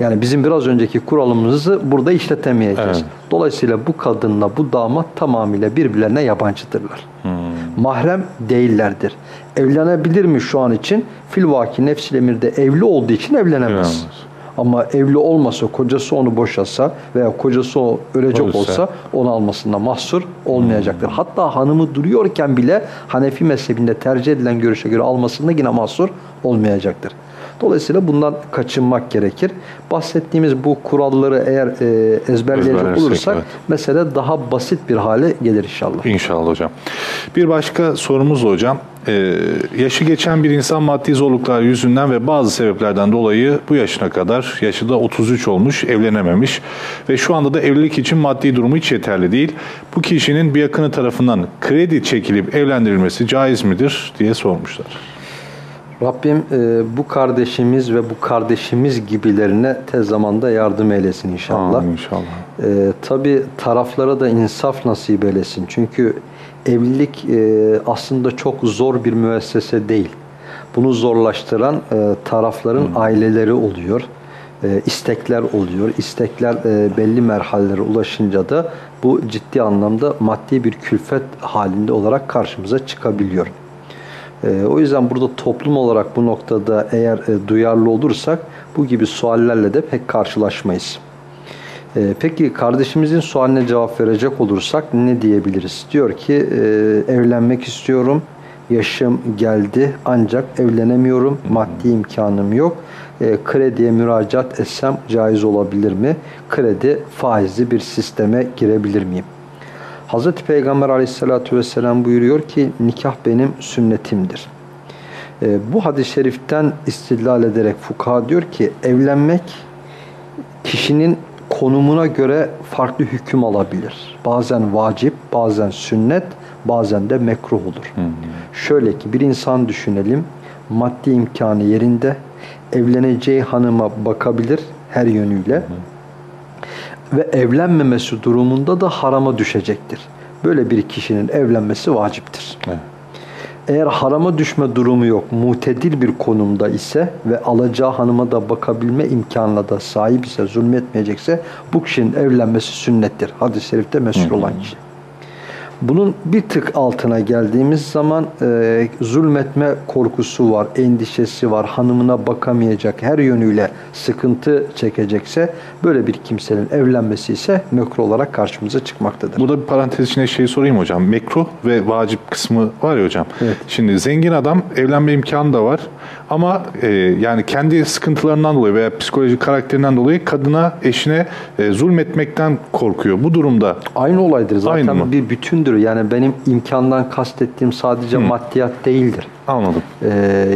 Yani bizim biraz önceki kuralımızı burada işletemeyeceğiz. Evet. Dolayısıyla bu kadınla bu damat tamamıyla birbirlerine yabancıdırlar. Mahrem değillerdir. Evlenebilir mi şu an için? Filvaki nefsil emirde evli olduğu için evlenemez. Evlenemez. Ama evli olmasa, kocası onu boşasa veya kocası o ölecek Ölse. olsa onu almasında mahsur olmayacaktır. Hatta hanımı duruyorken bile Hanefi mezhebinde tercih edilen görüşe göre almasında yine mahsur olmayacaktır. Dolayısıyla bundan kaçınmak gerekir. Bahsettiğimiz bu kuralları eğer e, ezberleyecek olursak evet. mesele daha basit bir hale gelir inşallah. İnşallah hocam. Bir başka sorumuz hocam. Ee, yaşı geçen bir insan maddi zorluklar yüzünden ve bazı sebeplerden dolayı bu yaşına kadar yaşı da 33 olmuş, evlenememiş ve şu anda da evlilik için maddi durumu hiç yeterli değil. Bu kişinin bir yakını tarafından kredi çekilip evlendirilmesi caiz midir diye sormuşlar. Rabbim e, bu kardeşimiz ve bu kardeşimiz gibilerine tez zamanda yardım eylesin inşallah. Amin inşallah. E, Tabi taraflara da insaf nasip eylesin. Çünkü evlilik e, aslında çok zor bir müessese değil. Bunu zorlaştıran e, tarafların aileleri oluyor. E, istekler oluyor. İstekler e, belli merhalelere ulaşınca da bu ciddi anlamda maddi bir külfet halinde olarak karşımıza çıkabiliyor. Ee, o yüzden burada toplum olarak bu noktada eğer e, duyarlı olursak bu gibi suallerle de pek karşılaşmayız. Ee, peki kardeşimizin sualine cevap verecek olursak ne diyebiliriz? Diyor ki e, evlenmek istiyorum, yaşım geldi ancak evlenemiyorum, maddi imkanım yok. E, krediye müracaat etsem caiz olabilir mi? Kredi faizli bir sisteme girebilir miyim? Hazreti Peygamber aleyhissalatü vesselam buyuruyor ki nikah benim sünnetimdir. Ee, bu hadis-i şeriften istidlal ederek fukaha diyor ki evlenmek kişinin konumuna göre farklı hüküm alabilir. Bazen vacip, bazen sünnet, bazen de mekruh olur. Şöyle ki bir insan düşünelim, maddi imkanı yerinde, evleneceği hanıma bakabilir her yönüyle ve evlenmemesi durumunda da harama düşecektir. Böyle bir kişinin evlenmesi vaciptir. Evet. Eğer harama düşme durumu yok, mutedil bir konumda ise ve alacağı hanıma da bakabilme imkanına da sahip ise, zulmetmeyecekse bu kişinin evlenmesi sünnettir. Hadis-i şerifte meşhur olan kişi. Bunun bir tık altına geldiğimiz zaman e, zulmetme korkusu var, endişesi var, hanımına bakamayacak, her yönüyle sıkıntı çekecekse böyle bir kimsenin evlenmesi ise mekruh olarak karşımıza çıkmaktadır. Burada bir parantez içinde şey sorayım hocam. Mekruh ve vacip kısmı var ya hocam. Evet. Şimdi zengin adam evlenme imkanı da var. Ama e, yani kendi sıkıntılarından dolayı veya psikolojik karakterinden dolayı kadına, eşine e, zulmetmekten korkuyor. Bu durumda Aynı olaydır zaten Aynı bir bütündür. Yani benim imkandan kastettiğim sadece maddiyat değildir. anladım. Ee,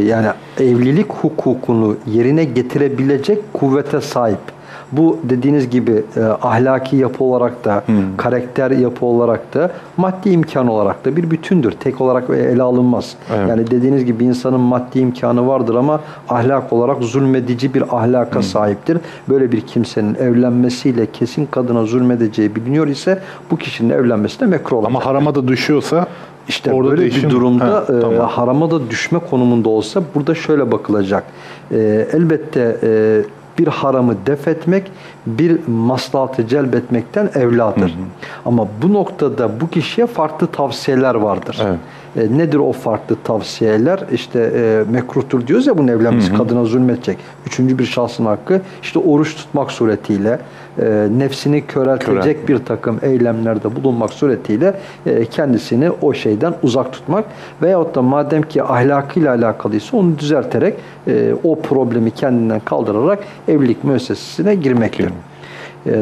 yani evlilik hukukunu yerine getirebilecek kuvvete sahip. Bu dediğiniz gibi e, ahlaki yapı olarak da, karakter yapı olarak da, maddi imkan olarak da bir bütündür. Tek olarak ele alınmaz. Evet. Yani dediğiniz gibi insanın maddi imkanı vardır ama ahlak olarak zulmedici bir ahlaka sahiptir. Böyle bir kimsenin evlenmesiyle kesin kadına zulmedeceği biliniyor ise bu kişinin evlenmesi de mekruh olacak. Ama harama da düşüyorsa İşte orada böyle değişim- bir durumda Ha, e, tamam. harama da düşme konumunda olsa burada şöyle bakılacak. E, elbette e, bir haramı def etmek bir maslahatı celbetmekten evladır. Ama bu noktada bu kişiye farklı tavsiyeler vardır. Evet. E, nedir o farklı tavsiyeler? İşte e, mekruhtur diyoruz ya bunun evlenmesi kadına zulmetecek. Üçüncü bir şahsın hakkı işte oruç tutmak suretiyle e, nefsini köreltecek bir takım eylemlerde bulunmak suretiyle e, kendisini o şeyden uzak tutmak veyahut da madem ki ahlakıyla alakalıysa onu düzelterek e, o problemi kendinden kaldırarak evlilik müessesesine girmektir. E,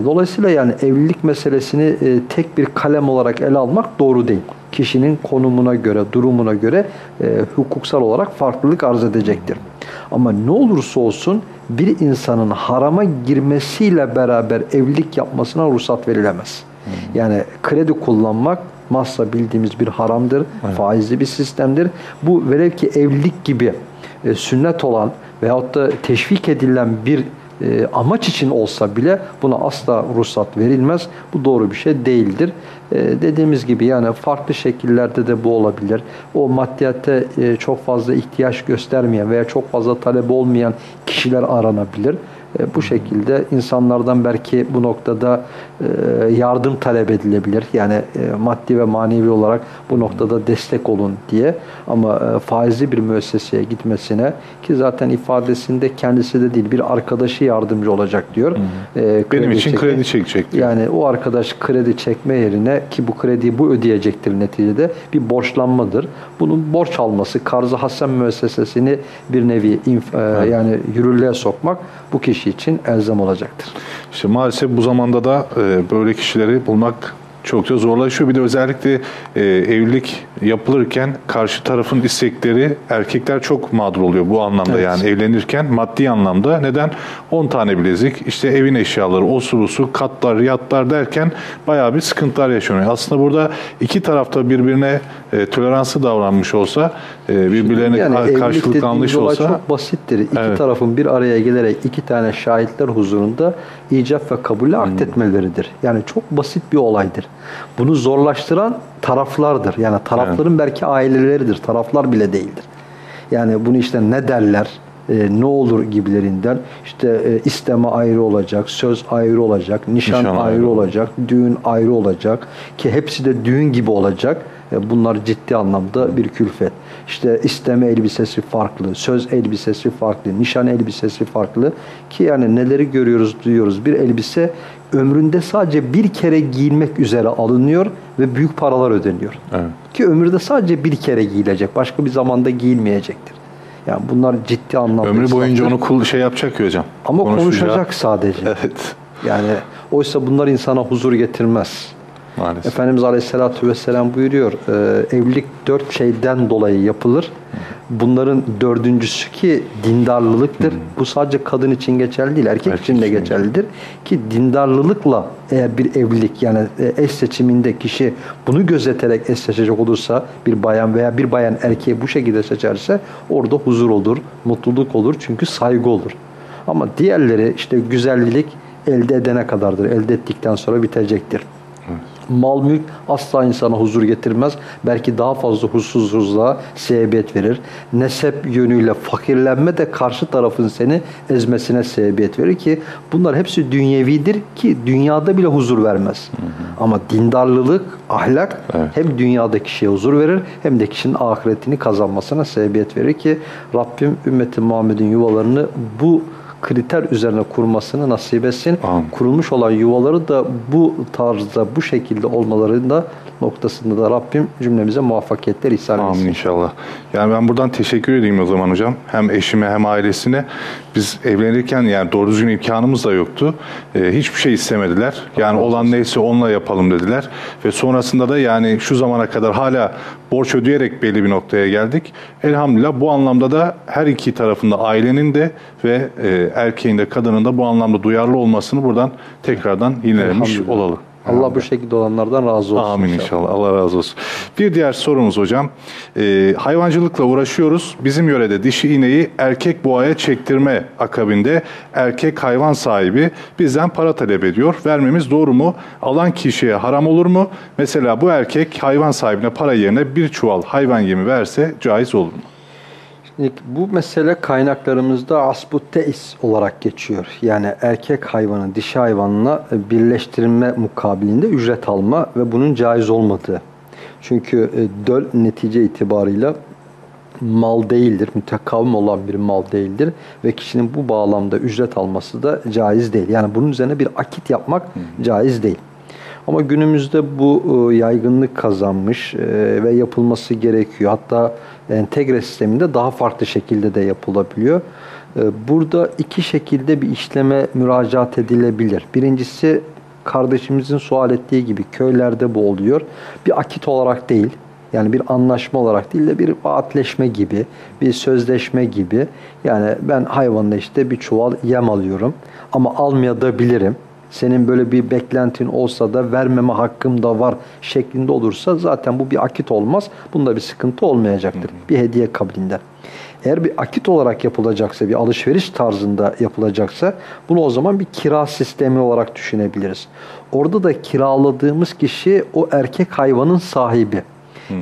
Dolayısıyla yani evlilik meselesini e, tek bir kalem olarak ele almak doğru değil. Kişinin konumuna göre, durumuna göre e, hukuksal olarak farklılık arz edecektir. Ama ne olursa olsun bir insanın harama girmesiyle beraber evlilik yapmasına ruhsat verilemez. Yani kredi kullanmak massa bildiğimiz bir haramdır, faizli bir sistemdir. Bu velev ki evlilik gibi e, sünnet olan veyahut da teşvik edilen bir e, amaç için olsa bile buna asla ruhsat verilmez. Bu doğru bir şey değildir. E, dediğimiz gibi yani farklı şekillerde de bu olabilir. O maddiyatta e, çok fazla ihtiyaç göstermeyen veya çok fazla talep olmayan kişiler aranabilir. E, bu şekilde insanlardan belki bu noktada yardım talep edilebilir. Yani e, maddi ve manevi olarak bu noktada destek olun diye. Ama e, faizli bir müesseseye gitmesine ki zaten ifadesinde kendisi de değil bir arkadaşı yardımcı olacak diyor. E, Benim kredi için çekme- kredi çekecek diyor. yani o arkadaş kredi çekme yerine ki bu krediyi bu ödeyecektir neticede bir borçlanmadır. Bunun borç alması, karzı hasen müessesesini bir nevi inf- e, yani yürürlüğe sokmak bu kişi için elzem olacaktır. İşte maalesef bu zamanda da e, böyle kişileri bulmak çokça zorlaşıyor. Bir de özellikle e, evlilik yapılırken karşı tarafın istekleri erkekler çok mağdur oluyor bu anlamda Evet. yani evlenirken maddi anlamda. Neden? 10 tane bilezik, işte evin eşyaları, o su su, katlar, yatlar derken bayağı bir sıkıntılar yaşanıyor. Aslında burada iki tarafta birbirine e, toleranslı davranmış olsa, e, birbirlerine Yani karşılıklı anlayış olsa çok basittir. İki Evet. tarafın bir araya gelerek iki tane şahitler huzurunda icap ve kabulü aktetmeleridir. Yani çok basit bir olaydır. Bunu zorlaştıran taraflardır. Yani tarafların belki aileleridir. Taraflar bile değildir. Yani bunu işte ne derler, e, ne olur gibilerinden işte e, isteme ayrı olacak, söz ayrı olacak, nişan, Nişan ayrı ayrı olacak, düğün ayrı olacak ki hepsi de düğün gibi olacak. E, Bunlar ciddi anlamda bir külfet. İşte isteme elbisesi farklı, söz elbisesi farklı, nişan elbisesi farklı ki yani neleri görüyoruz, duyuyoruz. Bir elbise ömründe sadece bir kere giyilmek üzere alınıyor ve büyük paralar ödeniyor. Evet. Ki ömürde sadece bir kere giyilecek, başka bir zamanda giyilmeyecektir. Yani bunlar ciddi anlamda ömrü boyunca onu kul şey yapacak ki hocam. ama Konuşacak. konuşacak sadece. Evet. Yani oysa bunlar insana huzur getirmez. Maalesef. Efendimiz Aleyhisselatü Vesselam buyuruyor, e, evlilik dört şeyden dolayı yapılır. Bunların dördüncüsü ki dindarlılıktır. Bu sadece kadın için geçerli değil, erkek, Erkek için de için de. geçerlidir. Ki dindarlılıkla eğer bir evlilik yani e, eş seçiminde kişi bunu gözeterek eş seçecek olursa bir bayan veya bir bayan erkeği bu şekilde seçerse orada huzur olur, mutluluk olur çünkü saygı olur. Ama diğerleri işte güzellik elde edene kadardır. Elde ettikten sonra bitecektir. Mal mülk asla insana huzur getirmez. Belki daha fazla huzursuzluğa sebebiyet verir. Nesep yönüyle fakirlenme de karşı tarafın seni ezmesine sebebiyet verir ki bunlar hepsi dünyevidir ki dünyada bile huzur vermez. Ama dindarlılık, ahlak Evet. hem dünyada kişiye huzur verir hem de kişinin ahiretini kazanmasına sebebiyet verir ki Rabbim ümmeti Muhammed'in yuvalarını bu kriter üzerine kurmasını nasip etsin. Amin. Kurulmuş olan yuvaları da bu tarzda, bu şekilde olmalarında noktasında da Rabbim cümlemize muvaffakiyetler ihsan etsin. Amin inşallah. Yani ben buradan teşekkür edeyim o zaman hocam. Hem eşime hem ailesine. Biz evlenirken yani doğru düzgün imkanımız da yoktu. Ee, hiçbir şey istemediler. Yani olan neyse onunla yapalım dediler. Ve sonrasında da yani şu zamana kadar hala borç ödeyerek belli bir noktaya geldik. Elhamdülillah bu anlamda da her iki tarafında ailenin de ve e, erkeğin de kadının da bu anlamda duyarlı olmasını buradan tekrardan yinelemiş olalım. Allah bu şekilde olanlardan razı olsun. Amin inşallah. Allah razı olsun. Bir diğer sorumuz hocam. Ee, hayvancılıkla uğraşıyoruz. Bizim yörede dişi ineği erkek boğaya çektirme akabinde erkek hayvan sahibi bizden para talep ediyor. Vermemiz doğru mu? Alan kişiye haram olur mu? Mesela bu erkek hayvan sahibine para yerine bir çuval hayvan yemi verse caiz olur mu? Bu mesele kaynaklarımızda asbut teis olarak geçiyor. Yani erkek hayvanı dişi hayvanla birleştirme mukabilinde ücret alma ve bunun caiz olmadığı. Çünkü e, döl netice itibarıyla mal değildir, mütekavim olan bir mal değildir ve kişinin bu bağlamda ücret alması da caiz değil. Yani bunun üzerine bir akit yapmak caiz değil. Ama günümüzde bu e, yaygınlık kazanmış e, ve yapılması gerekiyor. Hatta entegre sisteminde daha farklı şekilde de yapılabiliyor. E, Burada iki şekilde bir işleme müracaat edilebilir. Birincisi kardeşimizin sual ettiği gibi köylerde bu oluyor. Bir akit olarak değil, yani bir anlaşma olarak değil de bir vaatleşme gibi, bir sözleşme gibi. Yani ben hayvanla işte bir çuval yem alıyorum ama almaya. Senin böyle bir beklentin olsa da vermeme hakkım da var şeklinde olursa zaten bu bir akit olmaz. Bunda bir sıkıntı olmayacaktır. Bir hediye kabilinden. Eğer bir akit olarak yapılacaksa, bir alışveriş tarzında yapılacaksa bunu o zaman bir kira sistemi olarak düşünebiliriz. Orada da kiraladığımız kişi o erkek hayvanın sahibi.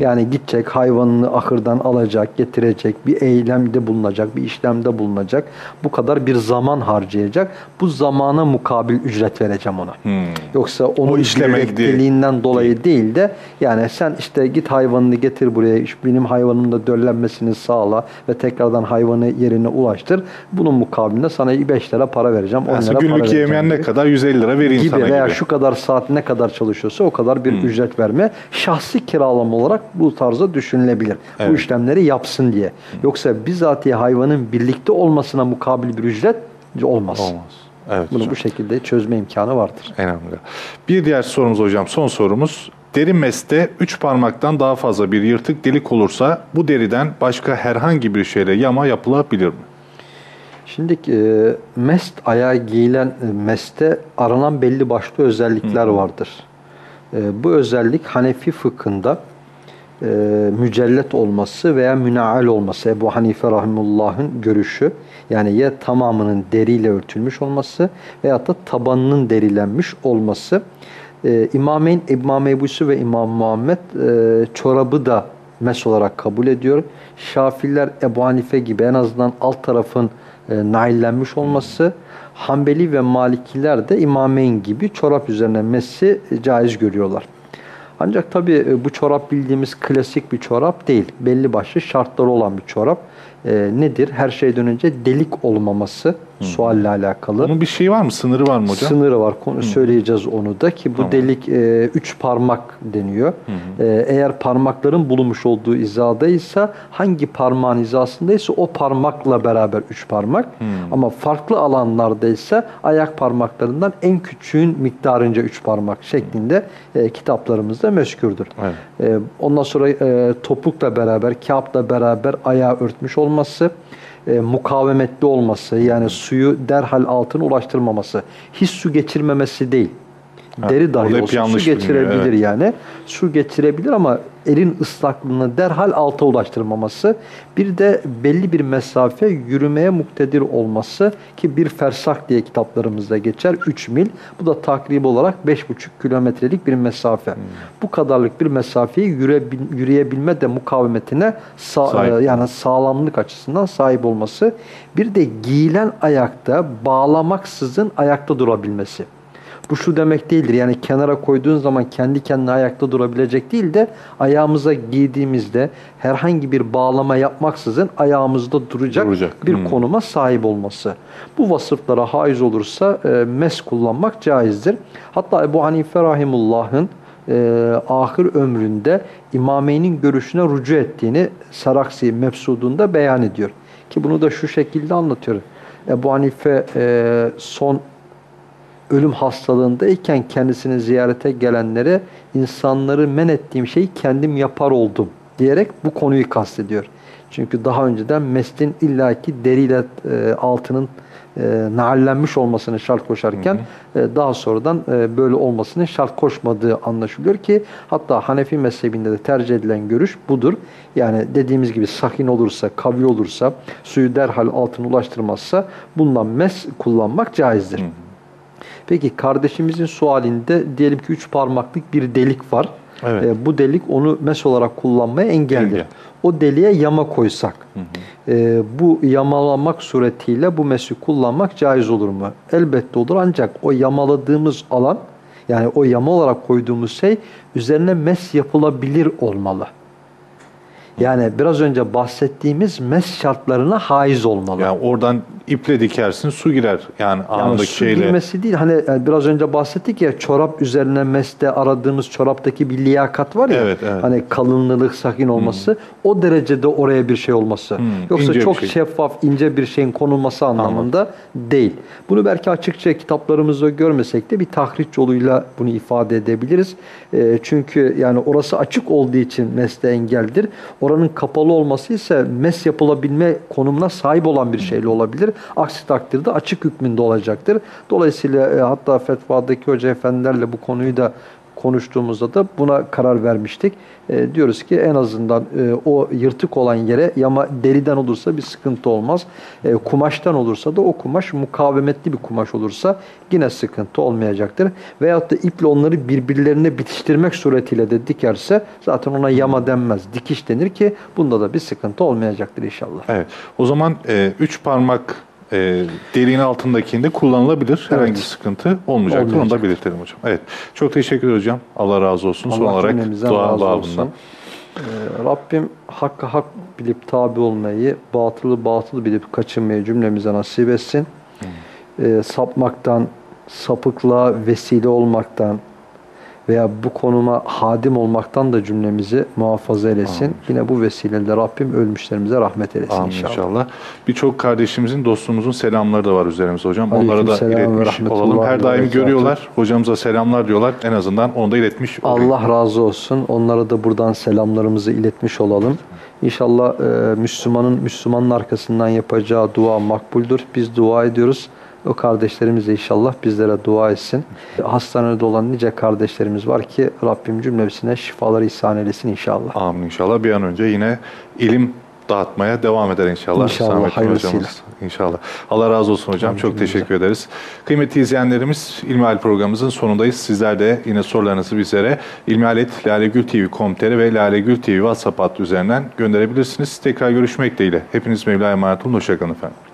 Yani gidecek hayvanını ahırdan alacak, getirecek, bir eylemde bulunacak, bir işlemde bulunacak. Bu kadar bir zaman harcayacak. Bu zamana mukabil ücret vereceğim ona. Yoksa onun işleme birlikteliğinden dolayı değil de yani sen işte git hayvanını getir buraya, benim hayvanımın da döllenmesini sağla ve tekrardan hayvanı yerine ulaştır. Bunun mukabilinde sana 5 lira para vereceğim, 10 lira Aslında para günlük yemeyen ne kadar 150 lira vereyim gibi sana veya gibi. şu kadar saat ne kadar çalışıyorsa o kadar bir ücret verme şahsi kiralama olarak bu tarzda düşünülebilir. Bu Evet. işlemleri yapsın diye. Yoksa bizatihi hayvanın birlikte olmasına mukabil bir ücret olmaz. Olmaz. Evet. Bunu hocam. bu şekilde çözme imkanı vardır. Elhamdülillah. Bir diğer sorumuz hocam, son sorumuz. Deri meste 3 parmaktan daha fazla bir yırtık delik olursa bu deriden başka herhangi bir şeyle yama yapılabilir mi? Şimdi e, mest ayağa giyilen e, meste aranan belli başlı özellikler vardır. E, bu özellik Hanefi fıkhında e, mücellet olması veya münaal olması Ebu Hanife Rahimullah'ın görüşü. Yani ya tamamının deriyle örtülmüş olması veyahut da tabanının derilenmiş olması. E, İmameyn, İmam Ebu'su ve İmam Muhammed e, çorabı da mes olarak kabul ediyor. Şafiler Ebu Hanife gibi en azından alt tarafın e, naillenmiş olması. Hanbeli ve Malikiler de İmameyn gibi çorap üzerine mesi caiz görüyorlar. Ancak tabii e, bu çorap bildiğimiz klasik bir çorap değil. Belli başlı şartları olan bir çorap. e, nedir? Her şeyden önce delik olmaması sualle alakalı. Bunun bir şeyi var mı? Sınırı var mı hocam? Sınırı var. Konu söyleyeceğiz onu da ki bu Tamam. delik e, üç parmak deniyor. E, eğer parmakların bulunmuş olduğu hizadaysa hangi parmağın hizasındaysa o parmakla beraber üç parmak. Ama farklı alanlardaysa ayak parmaklarından en küçüğün miktarınca üç parmak şeklinde e, kitaplarımızda meskürdür. Evet. E, ondan sonra e, topukla beraber, kağıtla beraber ayağı örtmüş olması, e, mukavemetli olması, yani suyu derhal altına ulaştırmaması, hiç su geçirmemesi değil. Ha, Deri dahi orada hep olsa su geçirebilir evet. yani. Su geçirebilir ama elin ıslaklığını derhal alta ulaştırmaması. Bir de belli bir mesafe yürümeye muktedir olması ki bir fersak diye kitaplarımızda geçer. 3 mil. Bu da takrib olarak 5,5 kilometrelik bir mesafe. Hmm. Bu kadarlık bir mesafeyi yürebil- yürüyebilme de mukavemetine sa- Sahip. e, yani sağlamlık açısından sahip olması. Bir de giyilen ayakta bağlamaksızın ayakta durabilmesi. Bu şu demek değildir. Yani kenara koyduğun zaman kendi kendine ayakta durabilecek değil de ayağımıza giydiğimizde herhangi bir bağlama yapmaksızın ayağımızda duracak, Duracak. bir Hmm. konuma sahip olması. Bu vasıflara haiz olursa e, mes kullanmak caizdir. Hatta Ebu Hanife Rahimullah'ın e, ahir ömründe İmameyn'in görüşüne rücu ettiğini Saraksi Mefsudunda beyan ediyor. Ki bunu da şu şekilde anlatıyor. Ebu Hanife e, son ölüm hastalığındayken kendisini ziyarete gelenlere insanları men ettiğim şeyi kendim yapar oldum diyerek bu konuyu kastediyor. Çünkü daha önceden meslin illaki deriyle e, altının e, naallenmiş olmasını şart koşarken e, daha sonradan e, böyle olmasını şart koşmadığı anlaşılıyor ki hatta Hanefi mezhebinde de tercih edilen görüş budur. Yani dediğimiz gibi sakin olursa, kavi olursa, suyu derhal altına ulaştırmazsa bundan mes kullanmak caizdir. Peki kardeşimizin sualinde diyelim ki üç parmaklık bir delik var. Evet. E, bu delik onu mes olarak kullanmaya engeldir. Engel. O deliğe yama koysak, e, bu yamalamak suretiyle bu mesi kullanmak caiz olur mu? Elbette olur ancak o yamaladığımız alan, yani o yama olarak koyduğumuz şey üzerine mes yapılabilir olmalı. Yani biraz önce bahsettiğimiz mes şartlarına haiz olmalı. Yani oradan iple dikersin su girer. Yani Yani anındaki su şeyle. girmesi değil. Hani yani biraz önce bahsettik ya çorap üzerine meste aradığımız çoraptaki bir liyakat var ya. Evet, evet. Hani kalınlığı sakin olması. O derecede oraya bir şey olması. Yoksa ince bir çok şey. şeffaf ince bir şeyin konulması anlamında değil. Bunu belki açıkça kitaplarımızda görmesek de bir tahriş yoluyla bunu ifade edebiliriz. Ee, çünkü yani orası açık olduğu için mesle engeldir. Oranın kapalı olması ise mes yapılabilme konumuna sahip olan bir şeyle olabilir. Aksi takdirde açık hükmünde olacaktır. Dolayısıyla e, hatta fetvadaki hoca efendilerle bu konuyu da konuştuğumuzda da buna karar vermiştik. E, diyoruz ki en azından e, o yırtık olan yere yama deriden olursa bir sıkıntı olmaz. E, kumaştan olursa da o kumaş mukavemetli bir kumaş olursa yine sıkıntı olmayacaktır. Veyahut da iple onları birbirlerine bitiştirmek suretiyle de dikerse zaten ona yama denmez. Dikiş denir ki bunda da bir sıkıntı olmayacaktır inşallah. Evet. O zaman e, üç parmak e, deliğin altındakinde kullanılabilir. Herhangi Evet. bir sıkıntı olmayacaktır. Onu da Olmayacak. belirtelim hocam. Evet. Çok teşekkür ederim hocam. Allah razı olsun. Son Allah olarak cümlemizden dua babından. Ee, Rabbim hakkı hak bilip tabi olmayı, batılı batıl bilip kaçınmayı cümlemize nasip etsin. Ee, sapmaktan, sapıklığa vesile olmaktan veya bu konuma hadim olmaktan da cümlemizi muhafaza eylesin. Yine bu vesileyle Rabbim ölmüşlerimize rahmet eylesin Amin inşallah. inşallah. Birçok kardeşimizin, dostumuzun selamları da var üzerimize hocam. Onlara da iletmiş olalım. Her daim görüyorlar. Hocamıza selamlar diyorlar. En azından onu da iletmiş olayım. Allah razı olsun. Onlara da buradan selamlarımızı iletmiş olalım. İnşallah e, Müslümanın Müslümanın arkasından yapacağı dua makbuldür. Biz dua ediyoruz. O kardeşlerimiz de inşallah bizlere dua etsin. Hastanede olan nice kardeşlerimiz var ki Rabbim cümlesine şifaları ihsan eylesin inşallah. Amin inşallah. Bir an önce yine ilim dağıtmaya devam eder inşallah. İnşallah, Hüsamettin hayırlısıyla. hocamız. İnşallah. Allah razı olsun hocam. Amin Çok teşekkür ederiz. Kıymetli izleyenlerimiz İlmihal programımızın sonundayız. Sizler de yine sorularınızı bizlere ilmihalet.lalegültv.com.tr ve Lalegül TV WhatsApp hattı üzerinden gönderebilirsiniz. Tekrar görüşmek dileğiyle. Hepiniz Mevla'ya emanet olun. Hoşçakalın efendim.